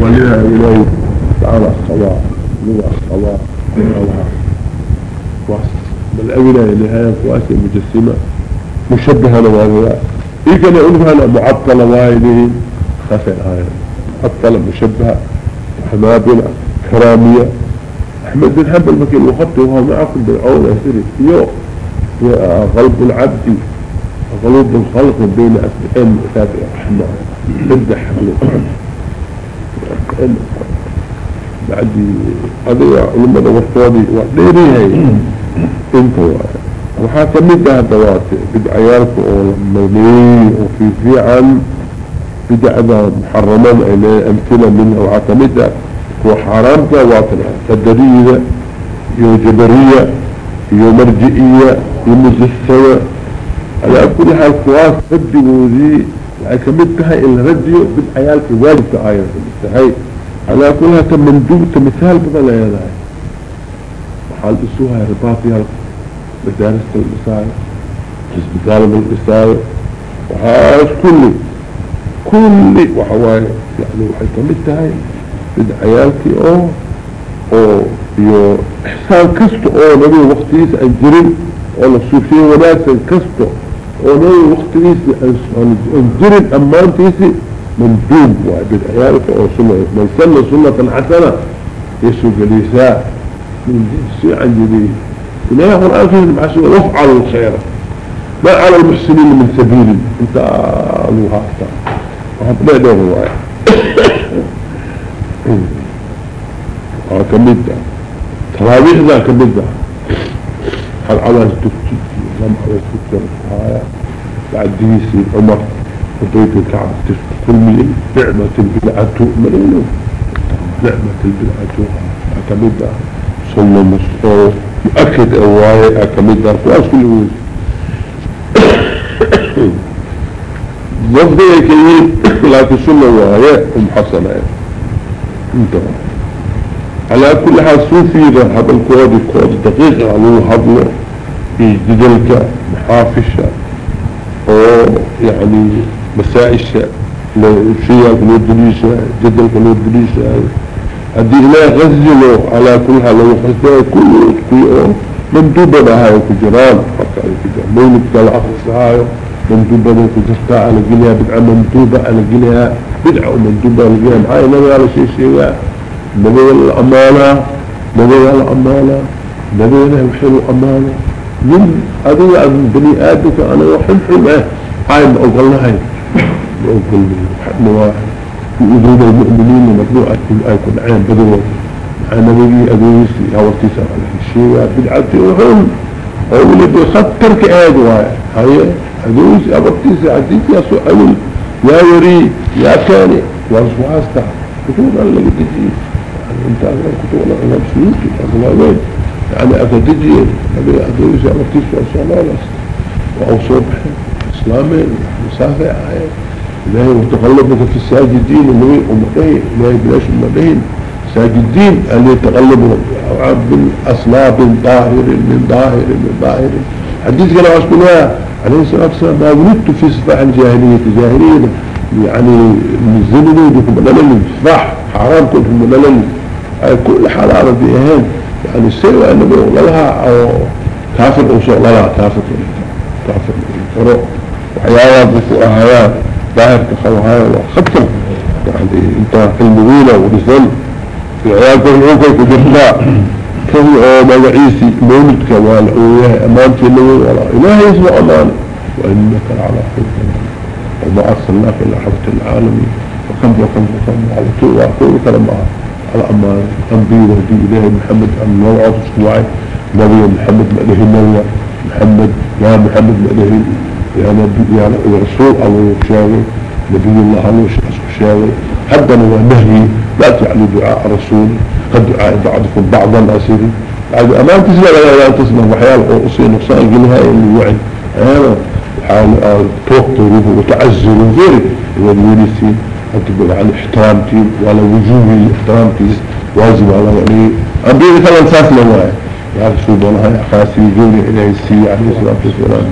ولها إلهي تعالى الصلاة نوع الصلاة نوعها واس بل أولا إلهي واس مجسمة مشبهة نوعها إيه كان معطلة وايدين خفر هاي معطلة مشبهة حمابلة كرامية. أحمد بن حنبل مكين وهو معكم بالعون أسري يو غلب العبد غلوب الخلق بين أسبحين متابع الرحمة بدح بعدي قضية لما دوستوني وقديني أمثلة منها وعاكمي وحرامك واطنع تدرية يوجبرية يومرجئية يومزسوة على كل حال قواس قد وذي waxay ka mid tahay in la radiyo bidcayaalka waalidka ayay ka mid tahay. Calaa kulata manduubta mithaal badan leedahay. Waxaa la dhisuhaya ribaatiyaalka madaarista la dhisaayo xisbitaalada la dhisaayo waxaas kulli kulli waxa waaye yani waxay ka mid tahay bidcayaalkii oo oo iyo ixsaan kasta oo nabiga waktigiisa aan jirin oo la suufiyey wanaagsan kasta كستو أو نبي وقتيس انجرين امانتيسي مندوب بدعيالك أو سنة من سنة سنة حسنة يسوق الإساءة من جنسي عن جديد قرآن فيه بحسوا وافعل الخير. ما على المحسنين من سبيل. انت وحب لا دور رواية كمدة. تراويح ذا كمدة. هل على الدكتور؟ لم على الدكتور بعد ديسي عمر وضيت الكعب كل من نعمة البلعة تؤمنون. نعمة البلعة كمدة صلى مصطفى. مؤكد اواي اكمل دار كواس كل وز ضفضي كيين لكن سنة واي ام حسنة انت على كل حال صوفي هذا الكود الكود دقيق على هضله في جدلك محافشة أو يعني مسائشة لشيء كنو دليشة جدلك كنو دليشة هدي إله غزله على كل حال لو حسبه كل كل مندوبة لها كجران حتى مولد قال أخص هاي مندوبة لها كجرتا على قلها بدعة مندوبة على قلها بدعة مندوبة على قلها هاي نبي على شيء شيء نبي الأمانة نبي الأمانة نبي له حلو أمانة. من هذه بني آدم أنا وحن حلمه هاي ما أقول لها. ما أقول لها واحد وإذن المؤمنين مطلوعة آية العين بدو مع نبي أدويسي أورتيسا على الشيء. بدعتي وهم. أولي بخطر كآد واي هاي أدويسي أورتيسا عديسي سؤال. يا وري. يا كاني واسواستا كتوب الله تجي يعني انت أقول كتوب الله أنا أقول وين يعني أتدجي أبي أدويسي أورتيسا صلاة وأوصبح إسلامي مسافة آية إلهي وتغلبك في الساجدين اللي أمتين إلهي بلاش أمتين ساجدين اللي يتغلبوا بالأصلاب ظاهر من ظاهر من ظاهر. حديث قال عسكنا عليه الصلاة والسلام ما ولدت في سفاح الجاهلية. الجاهلية يعني من الزمن يدكم ملل سفاح حرام كنت ملل كل دي اهين يعني السيوة بيقول لها أو كافر أو شيء لا كافر كافر فرق وحياوات بفؤهايات ظاهر كخوهاي وخطر يعني أنت المغيلة ورسل في عيال كل عوكي كجرشاء كهي مدعيسي مولدك والعوية امانتي اللي ولا إله يسمع أمان وإنك على خلق. وما أرسلناك إلى حفظ العالمين. وكم وكم وكم. على طول وكل كلام على أمان انبي ودي اله محمد ان نوعه اسبوعي نبي محمد مأله النبي محمد يا محمد مأله يا نبي يا رسول الله يشاوي نبي الله الله يشاوي حتى هو نهي لا تعلي دعاء رسول قد دعاء بعضكم بعضا أسيري. بعد أمان تسمع لا تسمع؟ وحيال أصي نقصان قلها اللي وعي أنا حال توقته وتعزر وغيره. والوينسي أتبع عن احترامتي وعلى وجوهي احترامتي واجب على يعني أبي مثلا ساس لواي يا رسول الله يا خاسي جوني إليه السي عليه الصلاة والسلام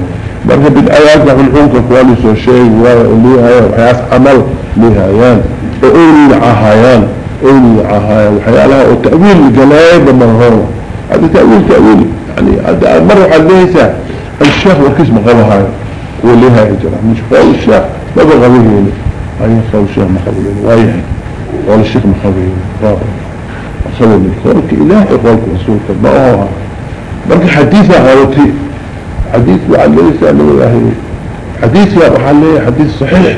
marka bidcayaadka xunxunka kuwa lisoo sheegi waayo lihaaya waxyaas camal lihaayaan أولي عهايان أولي عهايان وحيالها وتأويل جلايب مرهورة هذا تأويل تأويل يعني هذا مرة عليه الشيخ وكسم غلها وليها إجراء مش قول الشيخ ما بغبيهين أي قول الشيخ مخبيهين وايه قول الشيخ مخبيهين رابع أخذ من قولك إله قولك رسولك ما هو بلك حديثة غلطي حديث وعليه سأل الله حديث يا بحالي حديث صحيح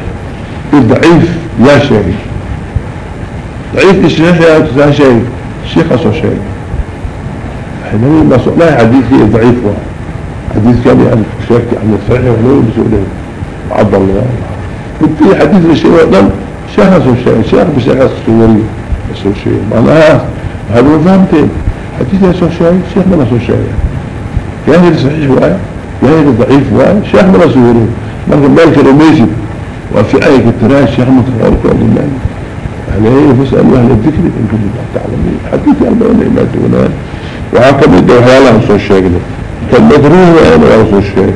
ضعيف يا شيخ ضعيف الشيخ يا شيخ الشيخ أصو شيخ حينما ما لا حديث ضعيف واحد حديث كان يعني شاك عن الصحيح ولو بسؤالين عبد الله في حديث الشيء وقال شخص الشيء شيخ بشخص سوري بس شيء معناها هذا فهمتين حديث يسوع شيء شيخ من أسوء شيء يعني صحيح واي؟ يعني ضعيف واي؟ شيخ من أسوء مرة مالك رميسي وفي آية التراء الشيخ متخارك وقال الله. عليه فاسألوا أهل الذكر إن كنتم تعلمين حديث أربعين إما دونان وهكذا يدعو حيالها أسوء الشيء فالمدروه أنا أصل الشيء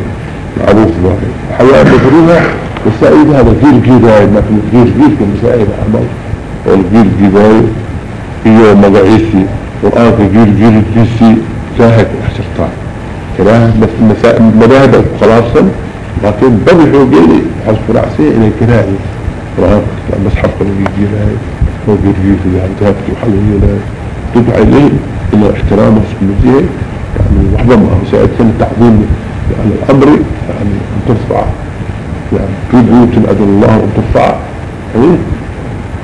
معروف ظاهر حواء مدروها والسائد هذا جيل جيداي مثل جيل جيل كمسائد عمل والجيل جيداي هي مقاعيسي وآخر جيل جيل جيسي جاهد أحسرتان كراهة مذاهب خلاصا لكن بضحوا جيلي حسب رأسي إلى كراهي قرآن مصحف قلبي جيلاي وجيل جيل في ذهب وحلوه لا تدعي إليه إلى احترامه سبحانه يعني وحدة مسائل كان التعظيم يعني الأمر يعني أن ترفع يعني في بيوت أدل الله أن ترفع يعني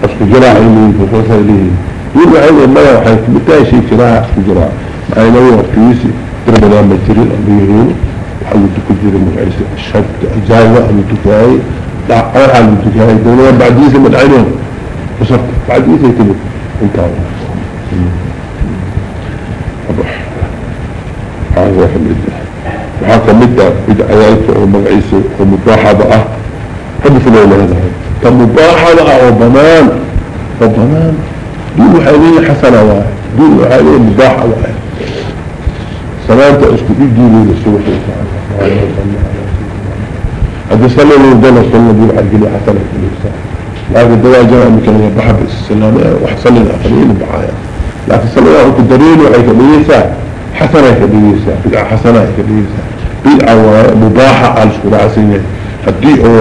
أصل جراع إليه وفرصة إليه يقول عين المياه وحيث بتاعي شيء كراع أصل جراع معي نوي وقتيسي تربنا مجرين أمريهين وحلو تكجير المعيس الشد الجايوة أن تكاي لا أرحى تكاي دولة بعد يسي من عينهم وصرت بعد يسي تلك انتهى. هذا واحد وحاكا مدة بدعيالك ومقعيسة ومباحة آه حد في الأولى هذا؟ كمباحة بقى وضمان وضمان دول حالية حسنة واحد. دول حالية مباحة واحد. سلامة اسكتي جيلي للسوح هذا صلى الله عليه وسلم صلى الله عليه وسلم حسنة الإنسان. لكن الدواء جاء مكان يبحث السلامة وحصل الآخرين بحايا لكن صلى الله عليه وسلم وحيث ليسا حسنة كبيرة بدعة حسنة كبيرة بدعة مباحة على الشراسية هدي أو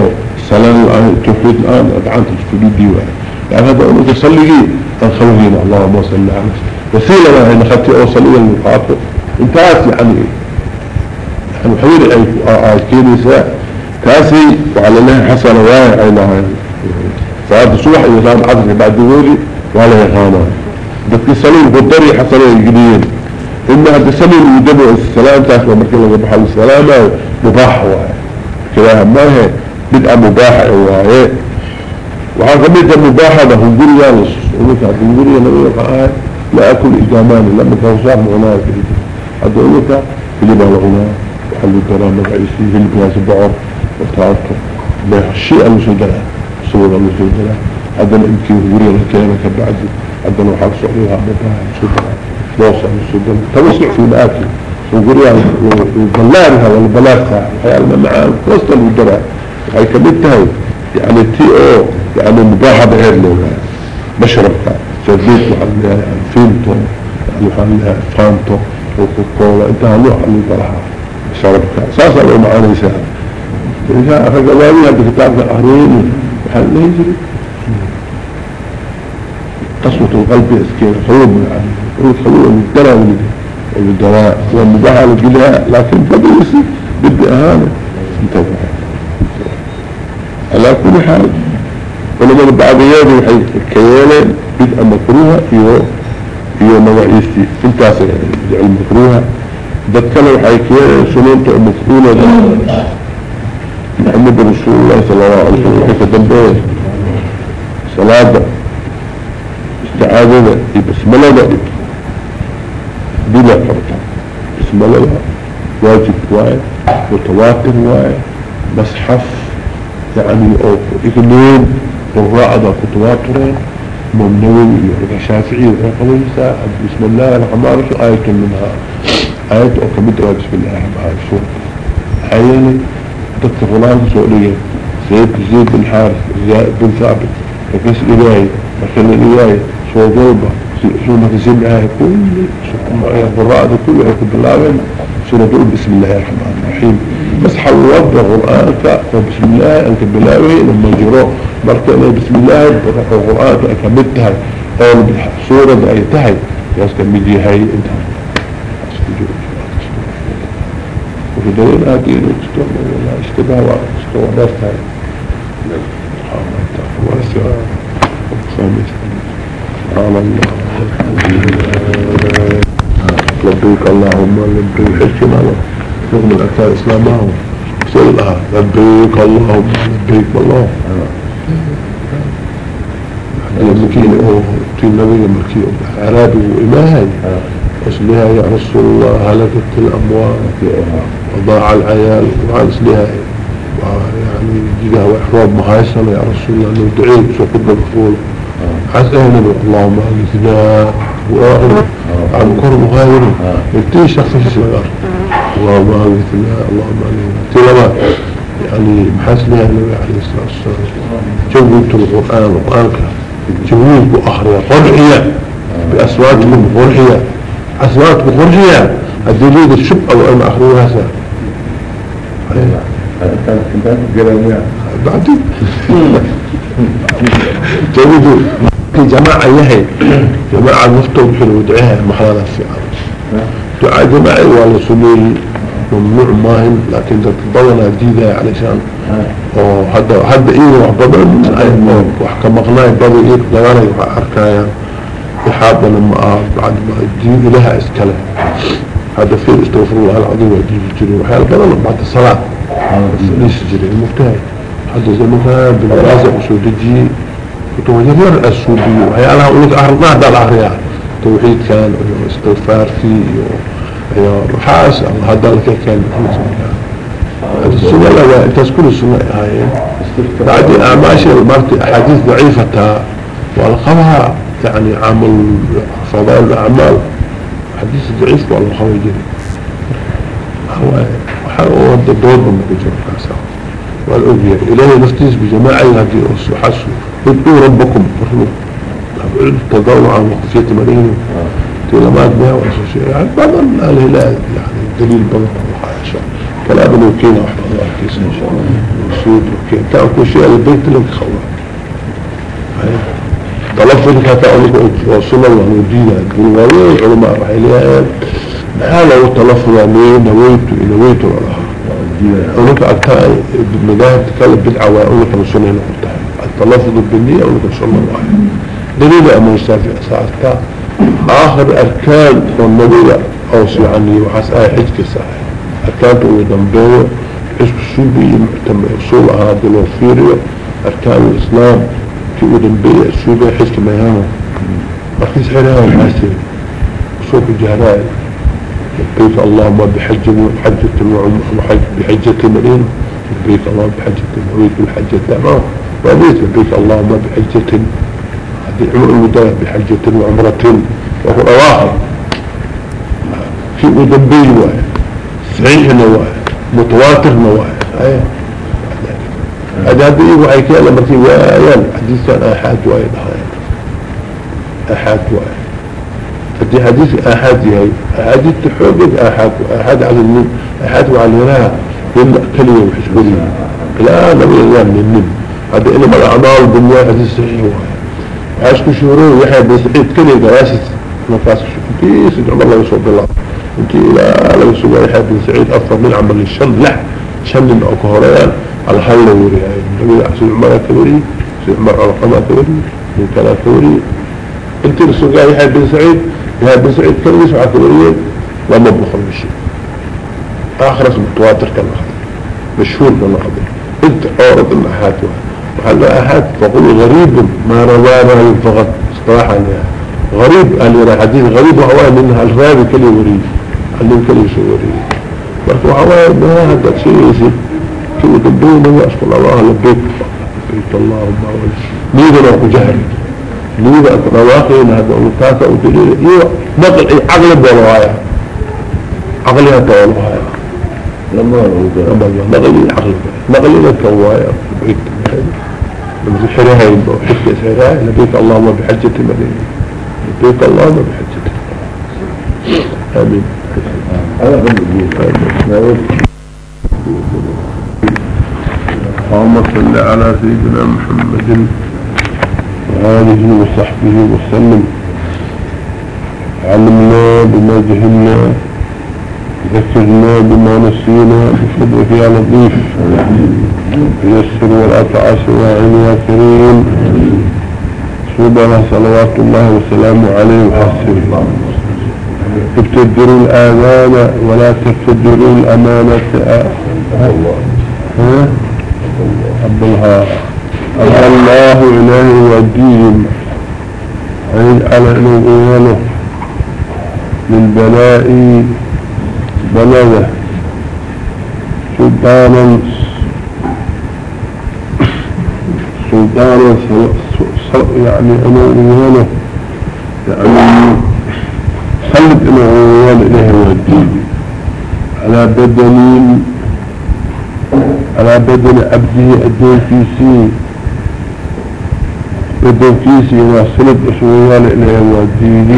صلاة الآن توحيد الآن أدعان تسكدي ديوان يعني هذا أنه تصلي تنخلقين اللهم صل على وسيلة ما هي نخطي أو صلي المقاطع انتهت يعني. يعني حوير أي آه، كينيسة كاسي وعلى الله حسنة واي أي لها صلاة الصبح إذا كان عصر بعد ذولي ولا يغانا بس صلي بالضري حسنة الجديد إنها تسلم يدبع السلام تاك ومركي الله بحال السلامة مباح كده ما هي؟ بدأ مباح وهذا بدأ مباح ده هم قرية لس ولك هذا قرية نبي القائد لا أكل إجامان لما توصار مغناء كده هذا ولك اللي بلغنا وحلو الدرام الرئيسي في البناس البعر وتعطر بشيء المسودلة صور المسودلة هذا الامكان قرية الكلمة haddana waxaa u socday doos tamasruc fi maakil guryahan ballaariha wala ballaartaa waxyaalaha macaan. Kasta lagu daraa waxay ka mid tahay yani ti oo yani mubaaxa baheer leedahay mashrabka sardeed waxaa leeyahay fiinto waxaa leeyahay faanto kokoola intaa nooc lagu galahaa mashrabka saasaa loo macaanaysaa. Raga waawii hadda kitaabka ahriini waxaa lehi jiray قسوة القلب اسكين خلوب من عالي خلوب من الدرى والدواء والمباحة للقلاء لكن بدرس بدي أهانة. انتبه على كل حال ولما يادي وحي. الكيالة بدء مكروها يو يو مواعيستي انتاسة يعني المكروها ذكرنا وحي كيالة سنونت مكرونا محمد رسول الله صلى الله عليه وسلم. وحي كدنبه صلاة. استعاذة بسم الله بلا فرطة بسم الله واجب واي متواتر واي مصحف يعني أو إثنين والراعدة متواترين ممنوي يعني شافعي وقويسة بسم الله الرحمن الرحيم. آية منها. آية أو كمدرة بسم الله الرحمن الرحيم. آية تذكر فلان سؤالية. زيد زيد بن حارث بن ثابت. كيس إلهي مكان الإلهي سو قلبه سو مكسين معاه كل قراءة كل يكون بالله سورة بسم الله الرحمن الرحيم. بس حول قرآنك وبسم الله أنت بلاوي لما جروا مركا بسم الله قرآنك أكملتها قول سورة أيتها يسكن مجي هاي انت. وفي دليل آتين وتستوى ولا اشتباه نفتها قال الله لبيك اللهم لبيك له رغم الأكثر إسلامهم سلها لبيك اللهم لبيك الله المكين في النبي المكين عرابي وإماهي أصلها يا رسول الله هلكت الأموال وضاع العيال وعن أصلها يعني جيها وإحراب مهايسنا يا رسول الله لو دعيت قد بقول حسنا اللهم أغثنا وآخر عن كر مغاير يبتدي شخص صغير اللهم أغثنا اللهم أغثنا تلما يعني محسنها النبي عليه الصلاة والسلام. جويت القرآن القرآن جويت بأخرى قرحية بأصواتهم قرحية أصوات بقرحية الدليل الشب أو أنا أخرها سا بعدين جويت في جماعة يهي جماعة مفتو بحلو ودعيها محلانا في عام دعاء جماعي ولا سنين ممنوع ماهن لكن تتضلنا جديدة علشان وحدا حدا إيه وحبضا وحكا مغناي بضي إيه دغانا أركايا إحابة لما بعد ما الدين لها إسكالة هذا في استغفر الله العظيم وجيب الجري وحيال بدل بعد الصلاة جري المفتاح. هذا زمنها بالرازق وسودجي وتوجه السودي وحيالها أقولك أهرنا هذا الأهرياء توحيد كان استغفار فيه وحاس هذا لك كان السنة لا تذكر السنة هاي. بعد أعماش المرت أحاديث ضعيفة والقمها يعني عمل فضائل الأعمال. حديث ضعيف والقوي جدا هو هو الدور من بجر كاسا والأبيع إلهي نفتيس بجماعة هذه وحسوا ادعوا ربكم. تضرعا وخفية مريم تلمات بها وأساسية يعني بعض الهلال يعني دليل بضع وحاشا كلام الوكيل رحمة الله كيس إن شاء الله. وسود وكيل تأكل شيء البيت لك خواه تلفظك هتأولك وصل الله ودينا الدنيا علماء رحيليات. محالة وتلفظ يعني نويت نويت ولا أقولك أكتاء المذاهب تكلم بدعة وأقولك رسولنا نقطة. التلفظ بالنية أقولك رسول الله دليل أمر الشافعي ساعتها آخر أركان والنبي أوصي عني وحس آي حجك أركان تقول دنبيه حجك السوبي معتم أصول هذا الوفيرية. أركان الإسلام تقول دنبيه السوبي حجك ميهانه مركز حيرها وحاسي. أصول الجهراء. لبيك اللهم بحجة حجة وحج بحجة مرين لبيك اللهم بحجة وعيد بالحجة تمام وبيت لبيك اللهم بحجة هذه بحجة وعمرة وهو رواحة في مدبي واحد صحيح نواحد متواتر نواحد هذا هذه وحي كان لما في وآيان حديث كان آحاد واحد. آحاد واحد. فدي حديث آحاد هاي. أحاديث تحوجد آحاد آحاد على النم آحاد وعلى الهراء يمنع كلمة وحسبري لا نبي الله من هذا إنما الأعمال بالله حديث صحيح واحد عاشكو شهرون يحيى بن سعيد كلمة راسس نفاس أنتي سجع الله يصوب الله. أنتي لا لا يسوى يحيى بن سعيد. أفضل من عمل الشن لا. شن من أكهريان الحل وري. النبي أحسن عمر كوري سيد عمر على قناة كوري من كلا كوري أنتي رسول يحيى بن سعيد. يحيى بن سعيد كلمة سبعة كوريين لما بخل بشيء آخر اسم تواتر كان مشهور كان انت عورض الأحاد وحل أحد؟ فقل غريب ما روانا فقط. اصطلاحا غريب قال لي حديث غريب وهو منها الرابي كلي وريد. علم كلي شو وريد. بس وهو ما هذا شيء يسي كلي تبين وأسفل الله لبيك. لبيك اللهم ميدا وكو جهر ميدا رواقين هذا أمتاتا ودليل إيوه نقل إيه عقل بولوايا عقلها تولوايا لما نقل عقل نقل لك كوايا بيت من حرها يبقى حجة سيرها لبيك اللهم بحجة مدينة لبيك اللهم بحجة آمين. هذا هو آمين. اللهم صل على سيدنا محمد. وآله وصحبه وسلم. علمنا بما جهلنا ذكرنا بما نسينا بفضلك يا لطيف. يسر ولا تعسر يا كريم. صلوات الله وسلامه عليه وحسن ابتدروا الآذان ولا تبتدروا الأمانة. أبلها أبا الله إلهي ودين عيد على إنه للبلاء بلده سلطانا سلطانا يعني أنا أميانه يعني إلى أميان إليه والدين. على بدن على بدن عبده الدين في سي بدن في سي وصلت أميان إليه والدين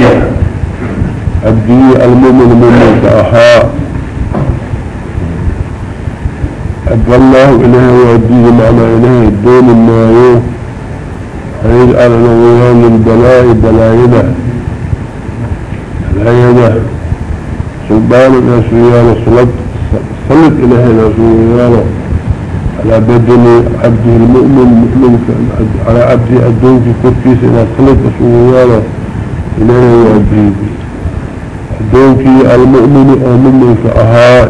عبده المؤمن من أها أدى الله إليه وأديه معنى إليه الدون النايو. حيث على نويان البلاء بلايده بلايده سلطان الأسويان صلت صلت إليه الأسويان على بدن عبده المؤمن مؤمن على عبده الدون في كركيس إلى صلت أسويان إليه وأديه الدوكي المؤمن المؤمن كأهاي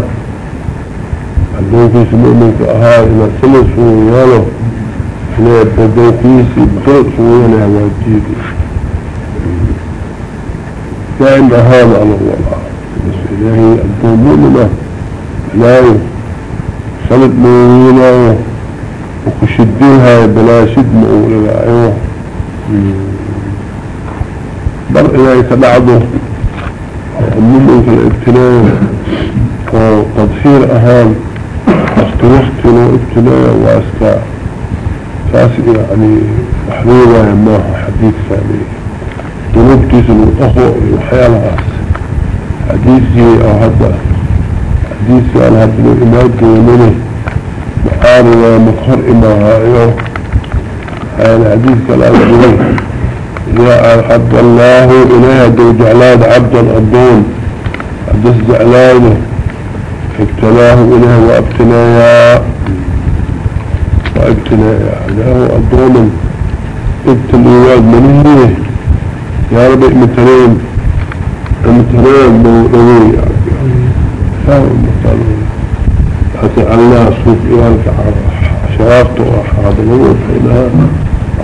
الدوكي المؤمن كأهاي إلى سلس وياله إلى الدوكي سبقت وياله واجيدي كائن هذا على الله. بس إلهي الدوم مؤمنة إلهي صلت موينة وكشديها بلا شد مؤولة أيوه بل إلهي كبعضه ممكن الابتلاء. وتطهير أهام. استرحت له ابتلاء واسكا ساسي يعني محلولة يماها حديث ثاني ذنوبتيس المطهو وحيالها حديثي أو هذا. حديثي على هذا الإماد ومنه معارضة مطهر إماها هذا الحديث كالأجل يا حد الله إليها دو جعلاد عبدا أبون عدس جعلاده ابتلاه إليه وابتلايا وابتلايا له أبونا ابتليواد منيه يا رب امتنين امتنين موضوعي مطالب حتى الله صوف إيالك شرافته وحاضر نوت إلها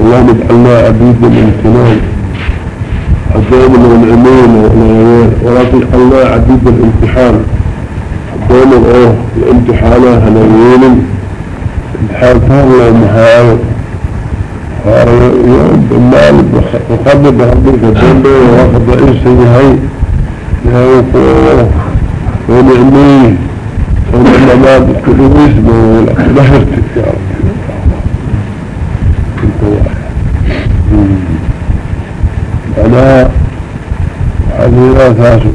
اللهم اجعلنا عبيد الامتنان عزام والعمين ولكن الله عبيد الامتحان عزام الاوه الامتحانة هنوين امتحان فهلا محاول يوم بالمال وخبر بحضرك الدنبي وواخد رئيس سيهي لهو ونعميه ونعمات كل ويسبه ولحرتك يا رب أنا هذه ثاسو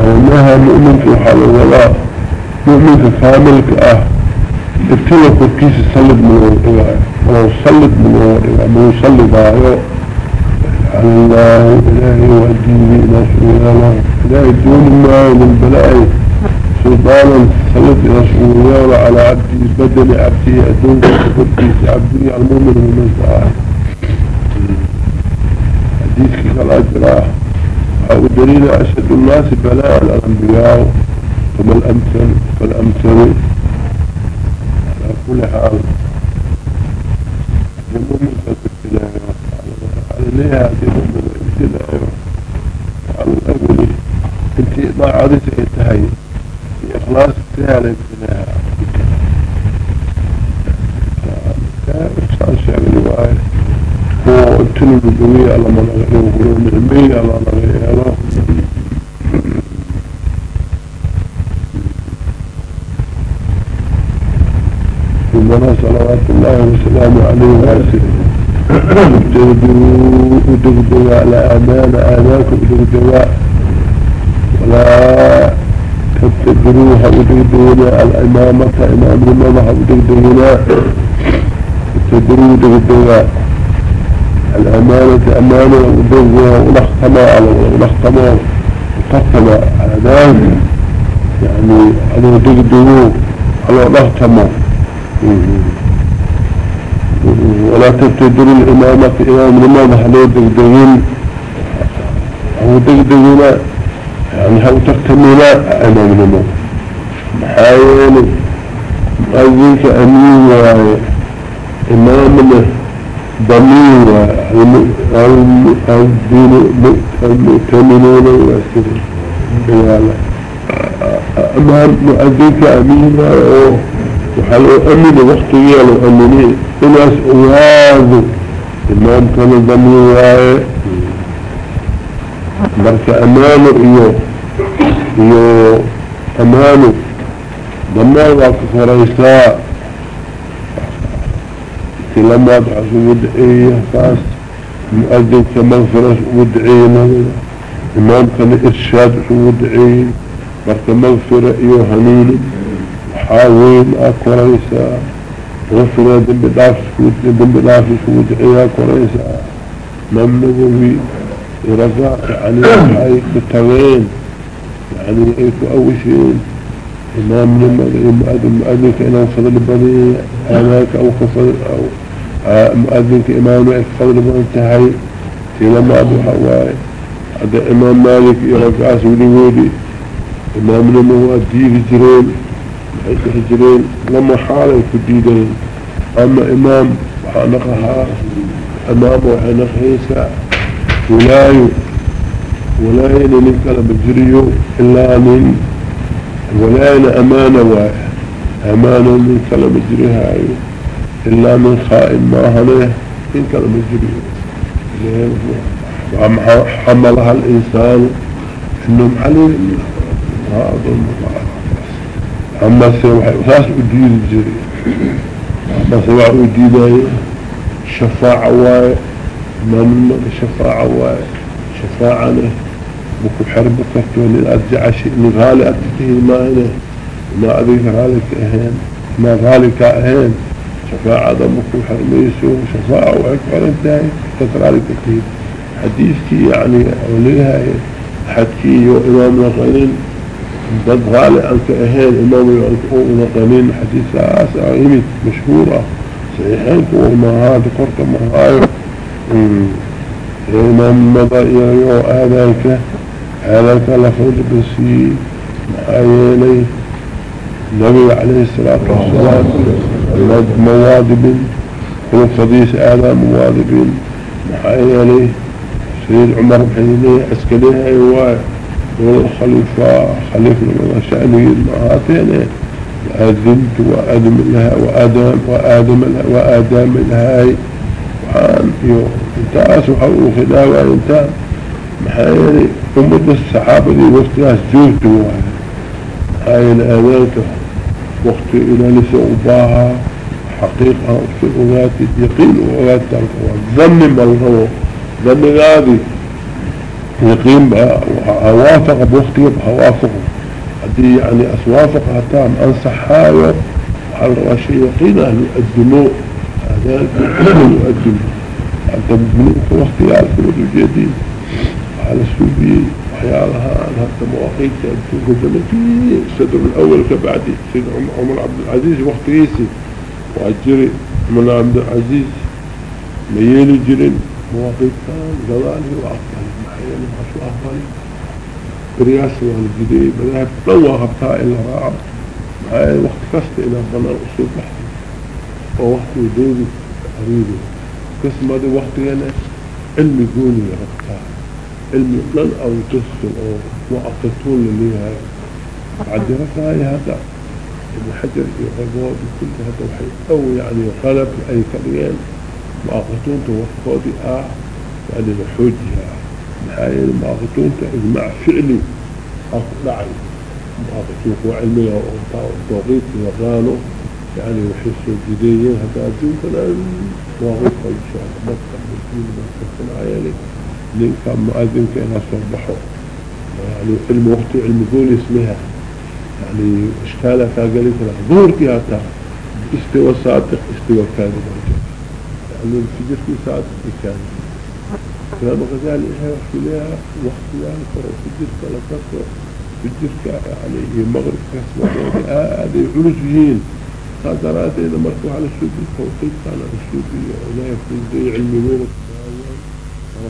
أو أنها مؤمن في حال الولاء مؤمن في كامل كأه ابتلك الكيس السلب من الولاء ولو سلب من الولاء من يسلب على الله إلهي وأديني إلى سؤال إلهي دون ما من البلاء سلطانا سلط إلى سؤال على عبدي بدل عبدي أدون كيس عبدي المؤمن من الزعاء حديثك كالأجراء أو دليل أشد الناس بلاء الأنبياء. ثم الأمثل؟ فالأمثل على كل حال. يمم الابتلاء على ليها يمم الابتلاء عادت انتهي إخلاص فيها الابتلاء كان شعب الوائل وابتلوا الدنيا على ما نغيره وقلوا نعمية على نغيره ربنا صلوات الله وسلامه عليه ابتدوا ودقدوا على أمان آناك ودقدوا ولا تبتدروها ودقدونا الإمامة إمام الإمامة ودقدونا ابتدروا ودقدوا الأمانة أمانة ودقدوا ونختموا على ونختموا وقتموا على ذلك. يعني على دقدقوا على نختموا ولا تبتدر الإمامة إمام الإمام حلو دقدقين أو دقدقين يعني تختمنا إمام الإمام محايل مؤذنك أمين وإمام ضمير المؤتمنون والسلام أمام مؤذنك أمين وحلو أمن وقتي لو أمني إناس أواذ إمام كان برك أمانه ضمان واقف فريساء لما أدعس ودعية فاس مؤذن كمان فرس ودعينا إمام كان إرشاد ودعي برك مغفرة إيو هنين حاوين أكوريسا غفرة دم بداف دم بداف ودعيا كوريسا ممنوي رجاء يعني هاي بالتوين يعني ايكو اول شيء إمام المؤذن مؤذن كأنه فضل بني آماك أو كفضل أو مؤذن كامام فضل بني انتهي. لما ابو حواي. هذا إمام مالك يرجع سولي ودي إمام المؤذن جرين جرين لما حالي كديدين أما إمام وحنقها إمام وحنقهيسا ولايو ولاين من كلام الجريو إلا من ولاين أمانة واحد أمانة من كلام الجريو إلا من خائن ما هنه من كلام الجريو حملها الإنسان إنهم عليه هذا أما سيوحي أساس أدين الجري أما سيوحي أدين الشفاعة واي. ما من الشفاعة واي. شفاعة له. بكو حرب كرتون أرجع شيء غالي أتته ما هنا ما أذيك غالك أهين. ما غالك أهين. شفاعة بكو حرب يسوه شفاعة وأكبر انتهي تترى لك كثير حديثك يعني أوليها. حدكي وإمام الغنين. ضد غالي أنك أهين. إمام الغنين. حديث أسعيمت مشهورة. صحيحين. وما هذا قرط ما هاي إمام مضائي يو آذاك آذاك لفظ بسي معايني النبي عليه الصلاة والسلام موادب فضيس آذا موادب. معايني سيد عمر بحيني أسكليها يواي والخليفة خليفة من شأنه المعاتين أذنت وآدم لها وآدم وآدم لها وآدم لها. وحان يو انتاس وحاولوا خداوة انتا محايلي أمد الصحابة دي وقتها سجوت واحد هاي الآذات وقت إلى لسعباها حقيقة وقت الأغات يقين وأغات تلقوا ظن بالغو ظن غادي يقين ووافق بوقتها بوافقه هذه يعني أسوافق هتام أنصحها وعلى رأسي يقين أهل الدموع هذا يؤدم أنت من وقت يعرف الجديد. على السوبي وحيالها هذا مواقيت أنتم قدمتي الصدر الأول كبعدي سيد عمر عبد العزيز وقت يسي وأجري من عبد العزيز. ميالي جرين مواقيت كان غلالي وأفضل. محيالي محشو أفضل برياس والجديد بذهب لو غبتها إلى راعب معايا وقت كست إلى بنا الأصول بحثي ووقت ودودي أريده قسم هذا وقت هنا علمي قولي غبتها أو تسكن أو وأقتون اللي هاي بعد رفعي هذا. ابن حجر يغضب كل هذا وحي أو يعني غلب أي كريان وأقتون توقفوا آه يعني الحجة محايل مؤاخذون كإجماع فعلي دعي مؤاخذون علمي وتوقيت يغانو يعني وحيث الجديين هذا الدين فلا واغفة إن شاء الله. مكة بالدين مكة عيالي ninka muadinka inaa soo baxo. Yani cilmi wakti cilmi goolis leha. Yani ishkaala kaa gelin kara. Duhurkii hataa istiwa saadiq istiwa kaadib yani fijirkii saadiq i kaadib imaam ghazaali ihay waxuu leeyaha waktiyaanka oo fijirka la kaso fijirka yani iyo maqribka kasbadeeda aad ay culus yihiin. Saa daraadeeda marka waxaa la soo gudka qeybkaana la soo geliyo ilaahay fulday cilmigooda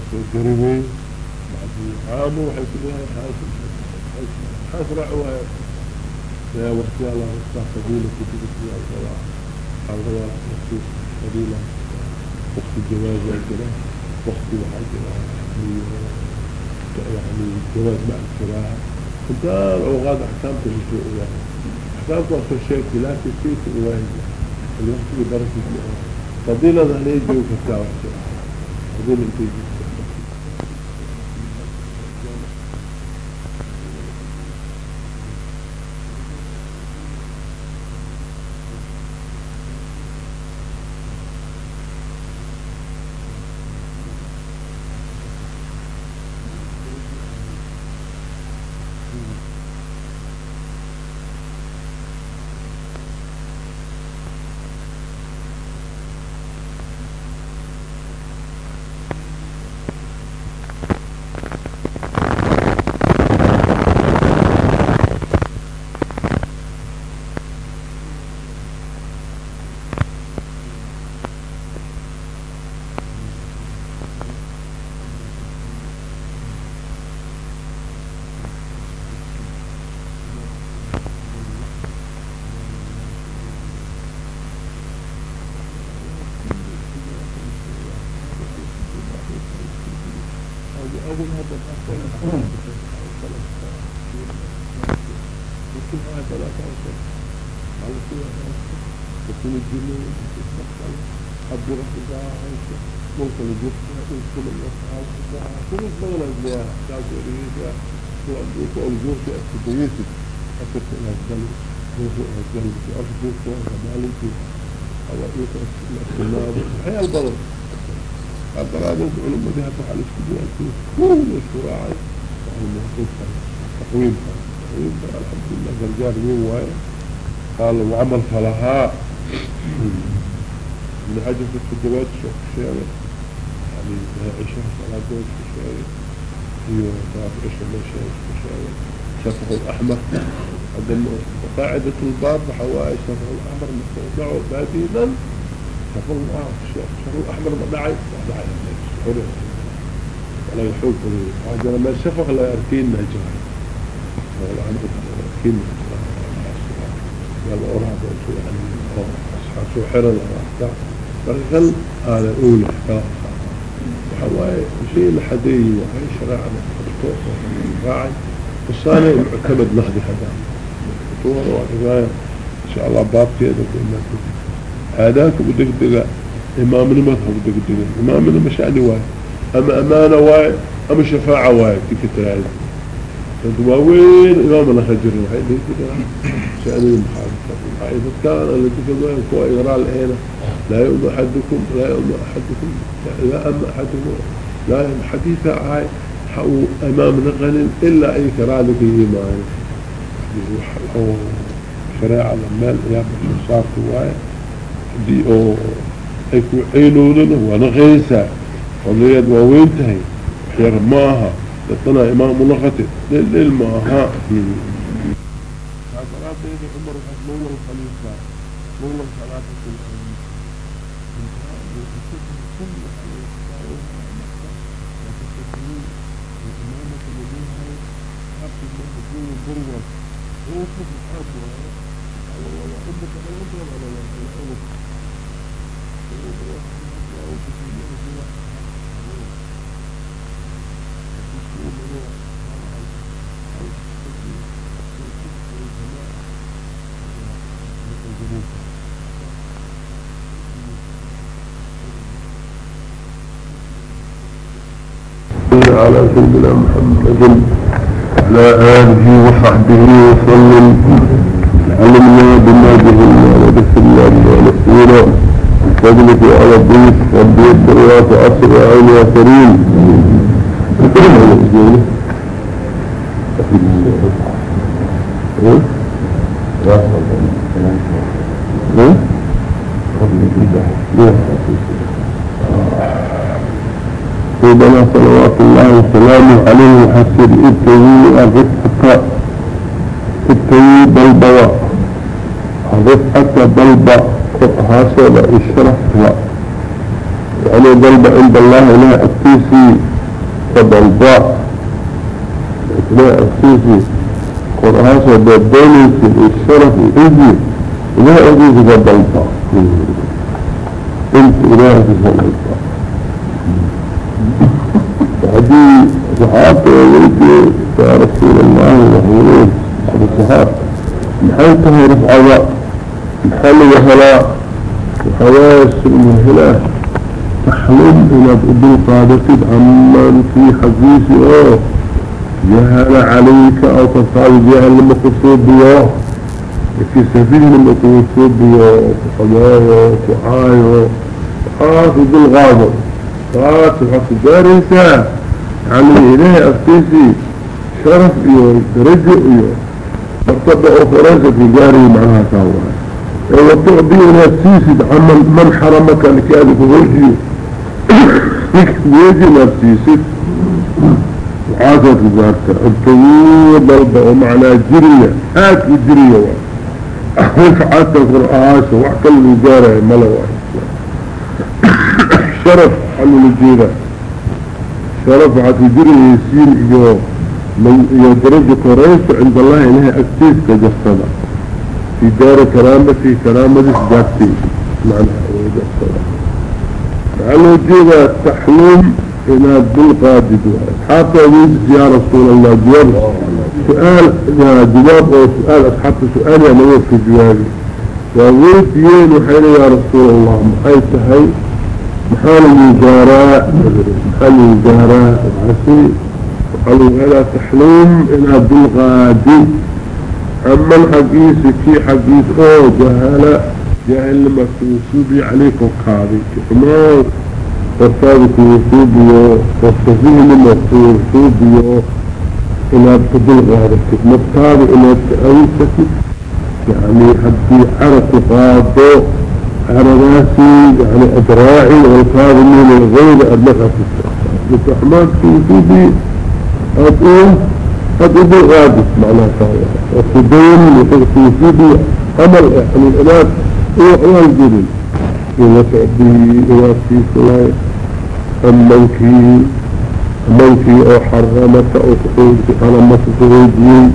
soo garibay aabo waay kuleeyahay aas rac waay warsiyaala fadila kutubisiyaa xadrada wakti fadila wakti jawaazaa jira wakti waxaa jira yani jawaaz maca kiraaha intaa awqaada axkaamta la soo ogaahay axkaamta waa soo sheegtay laakin sayka ogaahaya waktigii barakis fadilada halay joogi kartaa wax jira fadila intay jirta جو فتاوى فضيلة تيجي كويسة أكثر الأفضل روحوا أفضل في أفضل وغمالك حوائيك الأسلام هي البلد البلد علم بها فعل السبوع كل الشراعي وعلى المحطوط تقويم تقويم الحمد لله برجال مين واي قال وعمل فلها من حاجة في الجواد الشيخ الشارع يعني عشاء صلاة جواد الشارع الشارع الشفق الأحمر وقاعدة الباب حوائي الشفق الأحمر مستودعه بادينا شفق الأحمر مدعي مدعي ولا يحوك وعجل ما الشفق لا يركين نجاة يركين قال أرهب يعني أصحاب سوحر الأرهب فرقل هذا أولى وحواي شيء الحدي وهي شرائع مكتوبة راعي الصانع معتمد نهدي هذا طول ورواية إن شاء الله باب كده هذاك بدك دقا إمام المذهب بدك دقا إمام المشاني واي أما أمانة واي أما شفاعة واي في كتاب وين إمام الخجر واي دي كده شأن المحادثة إذا كان اللي تكذبين كوا إغراء الآن لا يؤمن أحدكم لا يؤمن أحدكم لا أم أحدكم. لا يؤمن حديثة هاي أمام نغن إلا أي كرالك إيمان. أو شريعة المال يا صار كواي. دي أو أيكو عينون ونغيسة وضيد ووينتهي. حير ماها. لطنا إمام لغته للماها عمر الخليفة مولى الخلافة وصف الحرب وأمك على الأمر على الأمر على سيدنا محمد. وعلى آله وصحبه وسلم. علمنا بما جهلنا ودخلنا بما نسينا بفضلك على الضيف ربي الدعوات وأصر عين يا كريم سيدنا صلوات الله وسلامه عليه وحسر ابتغي الرفقة ابتغي بالبواء الرفقة بالبواء هاسولا الشرف لا يعني بالبا عند الله لا أكتيسي كبالباء لا أكتيسي قرآسة بالباني في الشرف إذي لا أكتيسي كبالباء انت لا أكتيسي كبالباء هذه صحابة ويجي يا رسول الله وهو أبو صحاب محيطه رفع محل وهلاء وحواس المهلاء تحلم إلى بقبل قادتك عمان في حديث أوه جهل عليك أو تفعل جهل لما قصود بياه في سفيه لما قصود بياه وقضايا وعايا وحافظ الغابر قاتل حق جارسة يعني إليه أفتيسي شرف إيو درجة إيو مرتبة أخرى في جاري معها ساوها وتعطي نفسيسي عمل من حرمك لكالك وجهي وجهي نفسيسي وعادت وزارته الطويل ضربة ومعنى جرية هات جرية وفعات القرآن وحكا الوزارة ملوى شرف حلو الجيرة sharaf waxaa ku jiraysiin iyo iyo darajo koreyso cinda allahi ilahay agtiiska jarsada fii daari karaamati karaamadiis gaartay manjarsada waxaa loo jeedaa taxluum inaad dulqaadid asxaabtaa weydiis yaa rasuul allah jawaab. Su'aal jawaab oo su'aal asxaabta su'aal yaa nagoo ka jawaabi waa weydiyeen waxayna yaa rasuul allah maxay tahay محال الوزارة محال الوزارة العسي وقالوا إلى تحليم إلى بالغادي أما الحديث في حديث أو جهالة جاهل لما توسوبي عليك وقاضي كمان وصابك توسوبي وصفيه لما توسوبي إلى بالغادي مبتابي إلى تأويسك يعني حدي عرق قاضي عرقاسي يعني أدراعي والقاضمين الغير أبلغة في السعر لتحماد توسوبي أقول أقول غادي معناها صحيح وصدين وتغسيسي عمل يعني الإناث هو حوال جدل إلى تعبي إلى في سلاي المنكي المنكي أو حرمت أو تقول أنا ما تتغيجي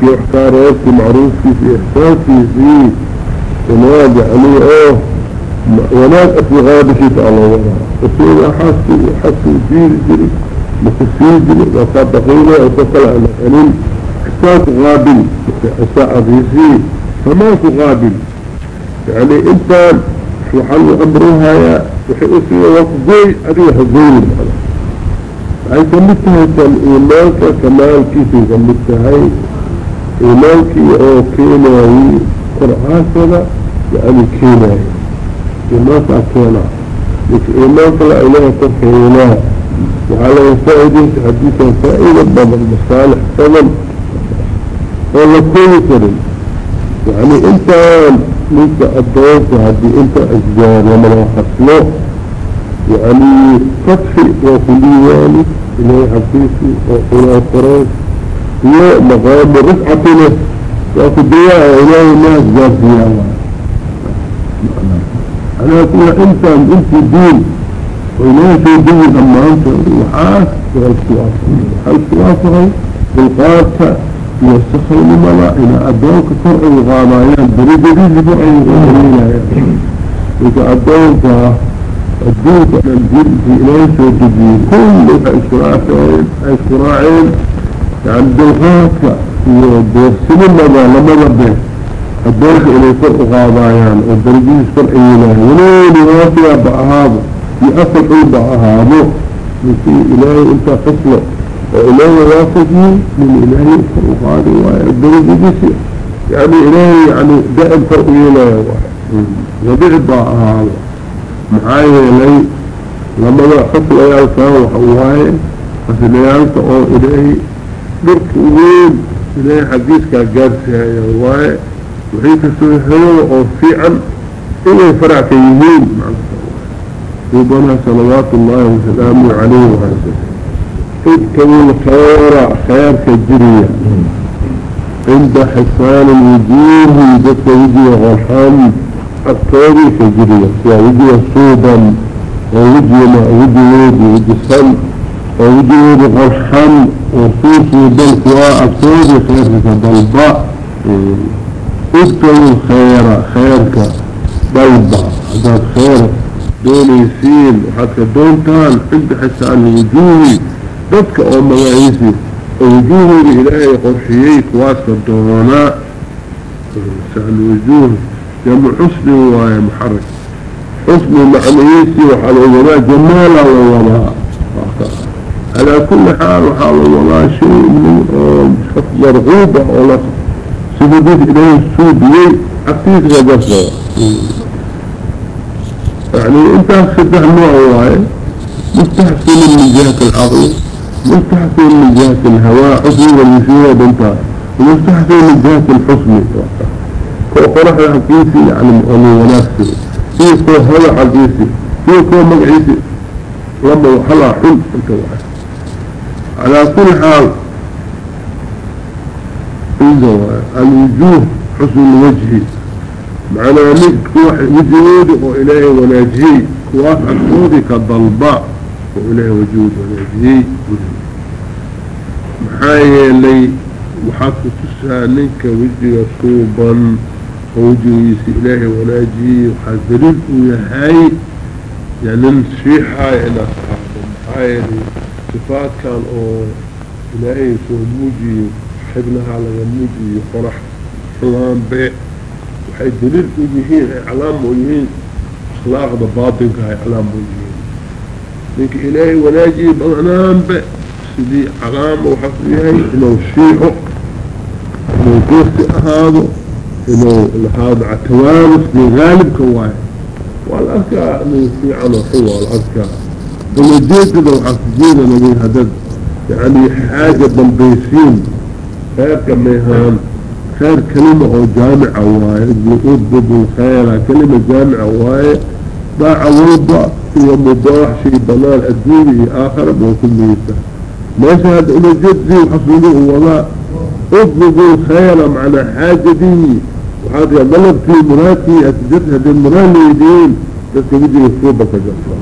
في احكارات معروف في إحساسي في وناد يعني أوه وناد في غابشي تعالى وراء وصير أحسي أحسي فيه جري مكسيد وصاد دقيقة وتصل على الحنين حساس غابل حساء عزيزي فما غابل يعني أنت وحل أمرها يا وحيوسي وقضي اريها الظلم هاي كمتها الايمانك كمال كيف كمتها ايمانك أو كيناي قرآن كذا aadu keenaayo imaanka a keenaa imaanka la ilaha ka keenaa waxaa laga faa'iideysa xadiidkan faa-iida badan masaalix badan oo la koobi karin yani intaan ninka adoonka haddii inta asbaaba malahaslo yani kadfi waa ku ilahay xafiisi oo quraan iyo maqaamu rafcatina waa dayaa ilaahay ma asbaabsiyaala anaa kuwa intaan intii diin oy noo soo degin dhammaantood waxaas waa isku waafaqay waxaa isku waafaqay dulqaadka iyo sakhawnimada inaa addoonka kor ay qaadayaan darajadiisa kor ay qaadaynayaan inka addoonka adduunka dhan diintii inoo soo degiyey kulli waxay isku raaceen ay isku raaceen yani dulqaadka iyo deersinimaga lamada been أدوك إليه فرع الغامايان وبريد فرع إليه ولين واسع بأهابه يأثر عيبا أهامه نسي إلهي انت فصله وإلهي وافقني من إلهي فالغادي ويعبر بجسي يعني إلهي يعني دائم فرقينا وضع بقى معايا لي لما حفل ليالك وحواي حفل ليالك او إلهي درك وين إلهي حديثك قارسي يا واي وحي كسوي حلو او فيعا إلهي فرع كيمين ربنا صلوات الله وسلامه عليه وسلم اتكوا الخير خير كالجرية عند حسان الوجوه ذات وجه غرحان الطوري كالجرية ووجه صوبا ووجه وجه وجه سم ووجه غرحان وصوص ودلك والطوري خير كالضلباء اتكوا الخير خيرك ضلبا هذا خير دون يسين وحتى دون كان عند حسان الوجوه dadka oo magaciisi wujuuhooda ilaahay qorxiyey kuwaaska doonaa sahluwujuuh jamu xusni waaye muxarak xusni macnayiisi waxaa loo wadaa jamaala loo wadaa calaa kuli xaal waxaa loo wadaa shay oo marquuba oo la sida dad ilaahay suubiyey agtiisa gasoo يعني انت خدها نوع واي مستحسن من جهة العقل مستحسن من جهة الهواء حسن والمشيئة بنتها ومستحسن من جهة الحسن فرح الحقيسي يعني أنه ونفسه في كو هذا حقيسي في كو مقعيسي لما وحلا حل انت واحد على كل حال الوجوه حسن الوجه. معنى نجد وجهود وإلهي وناجهي كواس أكتودي كالضلباء وإلهي وجود وناجهي محايا لي وحاكو تسها ننك وجه صوبا ووجه إلهي وناجهي وحاذرين ويهاي. يعني نسيحة إلى صحابه محايا لي صفات كان أو إلهي سوموجي حبنها على يموجي فرح. حلان بيع وحي دليل وجهين إعلام وجهين أخلاق باطنك إعلام وجهين لك إلهي وناجي بغنام بيع سيدي علامة وحفظيها إنه الشيء إنه قوستي هذا إنه هذا عتوارث بغالب كواي والأذكى إنه في عنه حوى والأذكى. ثم جيت لو حفظينا نبي هدد. يعني حاجة بالبيسين خير كميهان خير كلمة جامعة واي أضبط الخير كلمة جامعة واي باع وضع في مباح شيء بلال الديني آخر بوكل ميسا ما شهد إلى جدي وحصلوه ولا. أضبط الخير معنا حاجة دي وهذا بلغتي مراتي. أتجد هذه المراني دين. بس يجي يصوبك جلسة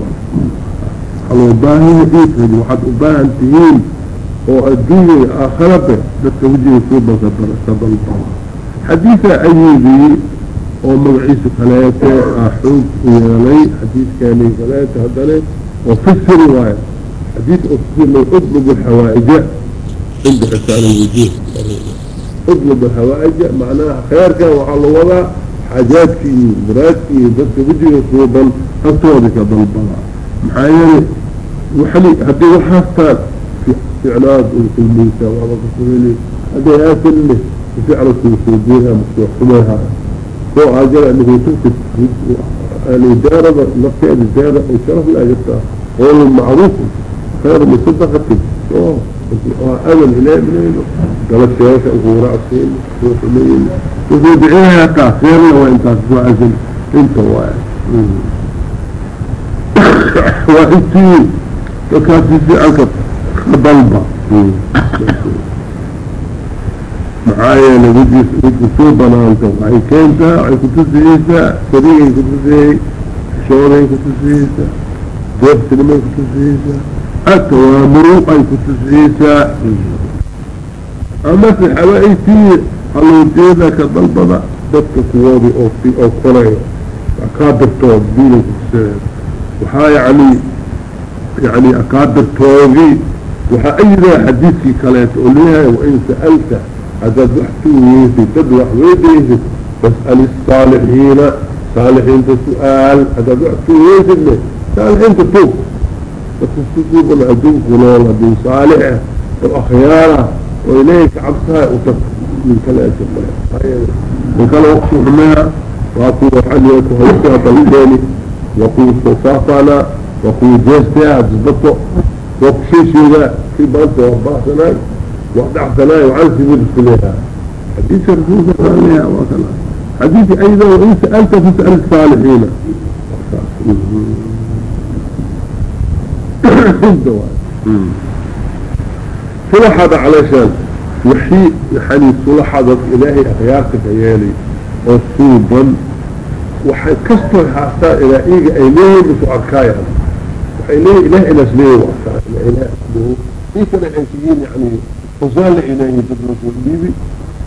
حلو باهي. إيك وحد oo adduunya aakharaba dadka wejiga kuuba ka dalbaa xadiidaa ayuubiyi oo magaciisa kaleeto a ah xoog u yeelay xadiidkaani kaleeto haddane oo fasiri waayo xadiid oo fasirna utlub alxawaaija cinda xisaal alwujuh utlub alxawaaija macnaha kheerkan waxaa la wadaa xaajaadka iyo muraadka iyo dadka wejiga suuban agtooda ka dalbada. Maxaa yeele waxani haddii waxaastaan ficlaad ukulmeysa waaba kusuheli hadday aasilne ficla kuusoojeenha masuuxumayha oo ajara nugutusid alidaarada nafteeda daara oo sharaf laa jirta. Qowl macruuf khayr musadaqatin. Oo adan ilaahi minayno galasheeka uguwaracseen ruuxumayn wuxuu duceeyaa taa kheerna waa intaas soo azal inta waaya waa mm. intii dadkaasi fiicanka dalba. Maxaa yeelay ku soo banaanta waxay keentaa waxay kutusiyeysaa sariigay kutusiyey shooday kutusiyeysaa deeftinimay kutusiyeysaa atawaamuru ay kutusiyeysaa amase xabaa-itii haluujeeda ka dalbada dadka kuwoodii oo oo konayo akaadirtood diinay kutusinayaa waxaa yani yani akaadirtoodii waxaa aydaa xadiidkii kaleeto oo leeyahay wain sa'alta haddaad wax ka weydiisay dad wax weydiisid fas'al الsaalixiina saalixiinta su'aal haddaad wax ka le saalixiinta tuug. Dadka si tuugan adduunku nool hadduu saalix ah oo akhyaarah oo ilaahay ka cabsahay u tag min kale male min kale. Waqti xumeeha waa kuwa waxaa hadda u keeni waa kuwa sasaafana waa kuwa jeestea في بلد وأربع سنة وأدع سنة وعن سبيل السليها حديث الرسول صلى وسلم. حديث أيضا وإن سألت فسأل الصالحين صلح هذا علشان وحي يعني صلح هذا إلهي أغيارك يالي وصوبا. وحي كستو حاستا إلى إيجا إليه بسو أركايا وحي إليه إله إله سليه وأركايا إله سليه إيسا نحيسيين يعني وزال إلهي تدرس والبيبي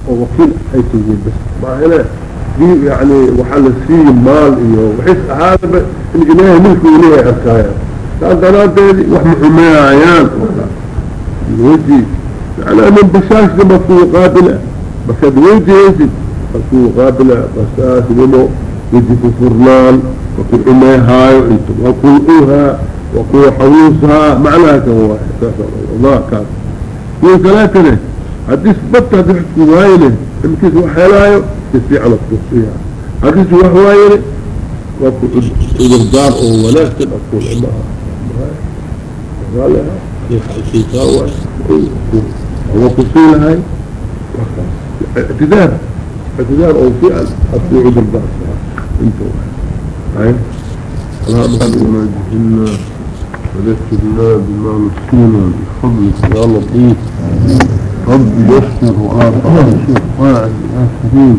ووكيل حيثيين بس ما هنا دي يعني وحل فيه مال إيه وحس هذا الإله ملك إليه أركايا كان دلالة وحم حمايا عيان الوجه يعني من بشاش لما فيه قابلة بس الوجه يجي فيه قابلة بشاش لما يجي في فرنان وكل إمي هاي وانتم وكل إيها وكل حووسها معناها كهو الله كان. كل ثلاثة حديث بطة تحكي وايلة. يمكن وحيلايو تسي على الكرسيها حديث وحوايله وكل إذردار أو ولاك تنقل إمها قال لها في حقيقة هو كسول هاي. اعتذار. اعتذار أو فعل. اصلي عذر بأسها انتو هاي. اللهم صلنا وذكرنا بما نسينا بفضلك يا لطيف. رب يسر وآطع شفاع الآخرين.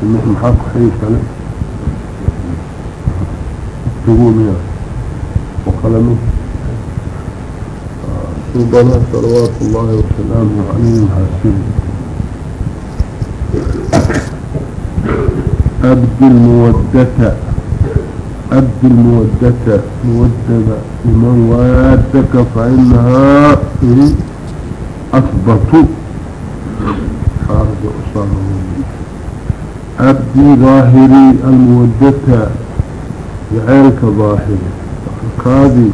سمح محاق حيث عليك. يكتبون يعني وقلمه. سبحانه صلوات الله وسلامه عليه حاسين أبد المودة. أبد المودة. مودة لمن وادك فإنها أثبت هذا أصابه أبدي ظاهري المودة. جعلك ظاهري كادي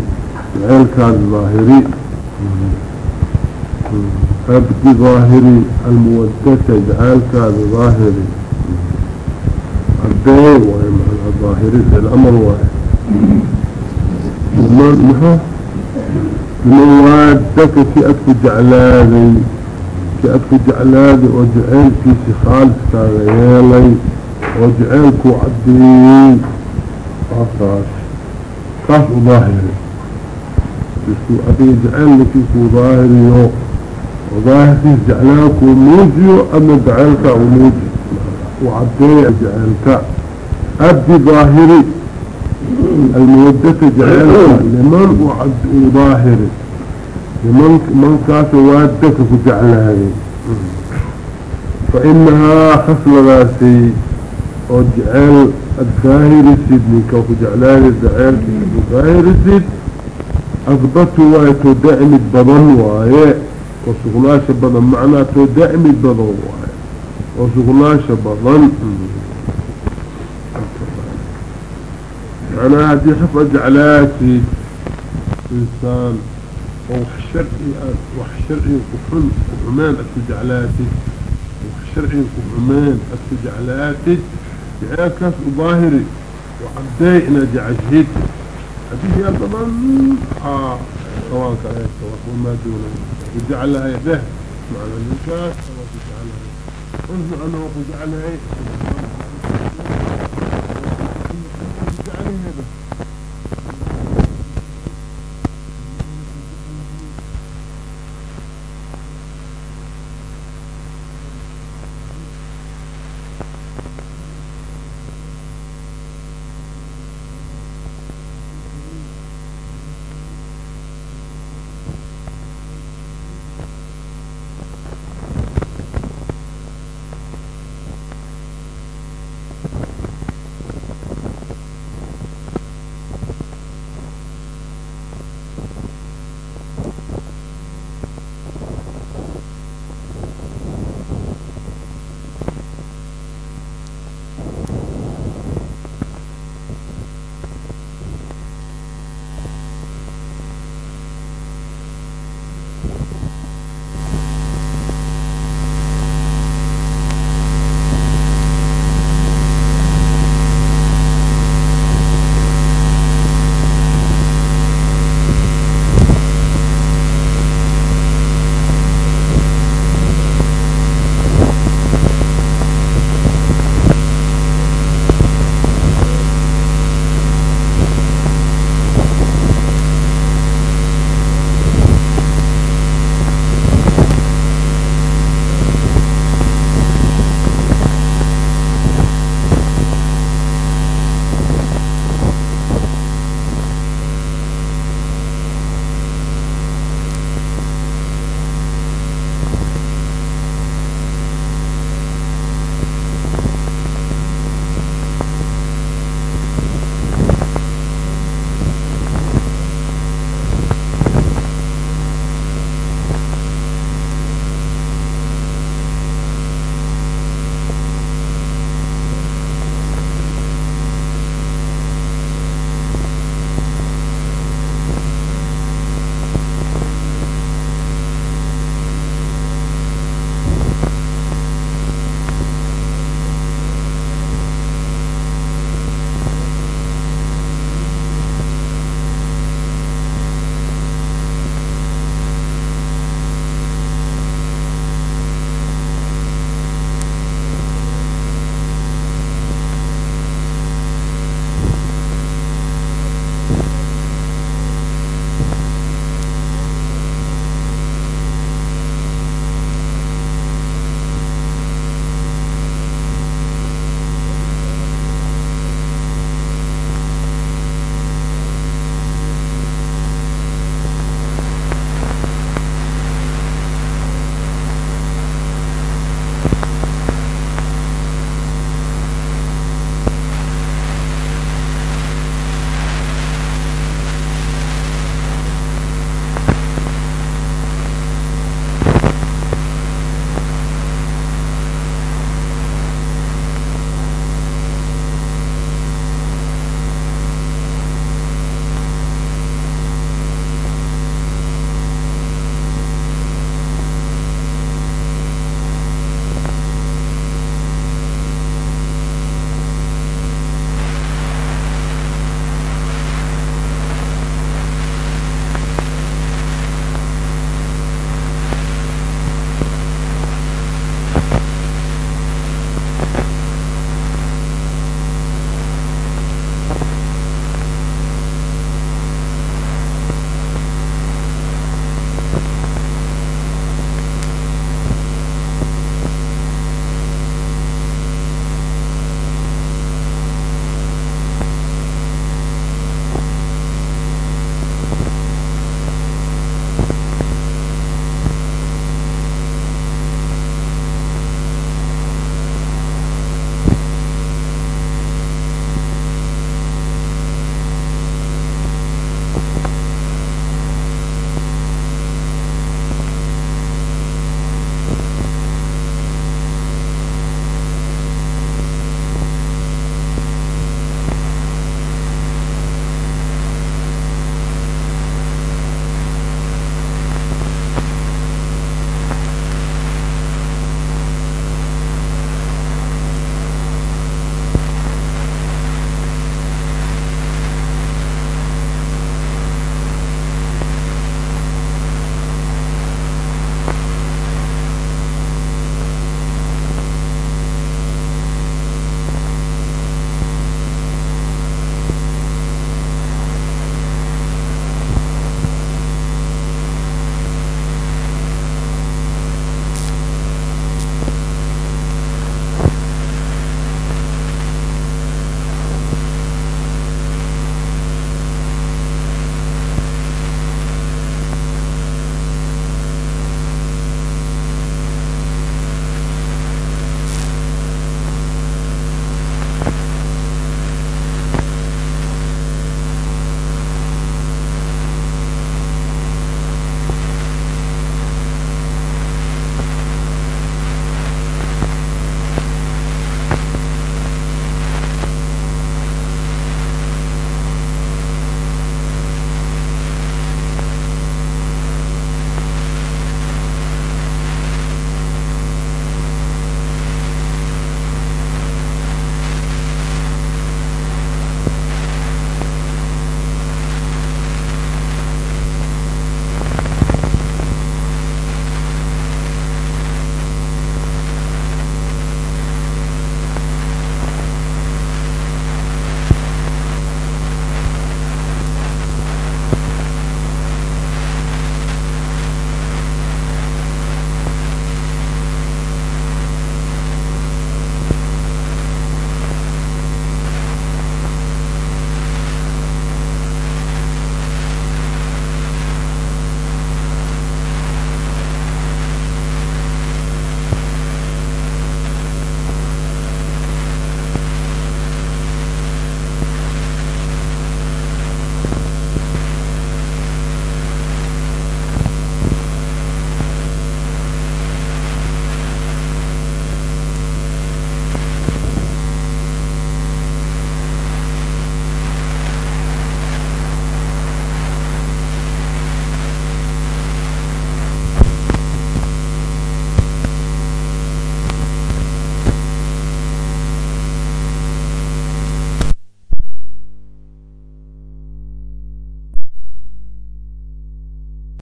جعلك ظاهري أبدي ظاهري المودة. جعلك ظاهري الدين في الأمر واحد ومن وادك في أكف جعلادي في أكف جعلادي وجعلك في خالص كاغيالي وجعلك عدين خاصاش خاص ظاهري. بسو أبي جعل لكيكو ظاهري وظاهري جعلك وموجي أما جعلك وموجي وعبدي جعلك أبدي ظاهري المودة جعلك لمن وعد ظاهري لمن من كاس وادك فجعلها فإنها خصل راسي. وجعل الظاهر من كوف جعلان الزعير الظاهر السيد أثبته وايتو دائم البضن وايه وشغلاش بضن. معناته دائم البضن وايه وشغلاش بضن. أنا هذه حفظ جعلاتي. إنسان وحشرعي وحشرعي كفن كفمان أتجعلاتي وحشرعي كفمان أتجعلاتي جعاكاس ظاهري وعدي إنا جعجهيت هذه هي الضمان آه سواء كان سواء وما دونه وجعلها يده. معنى النكاس سواء جعلها. قلت أنه جعلها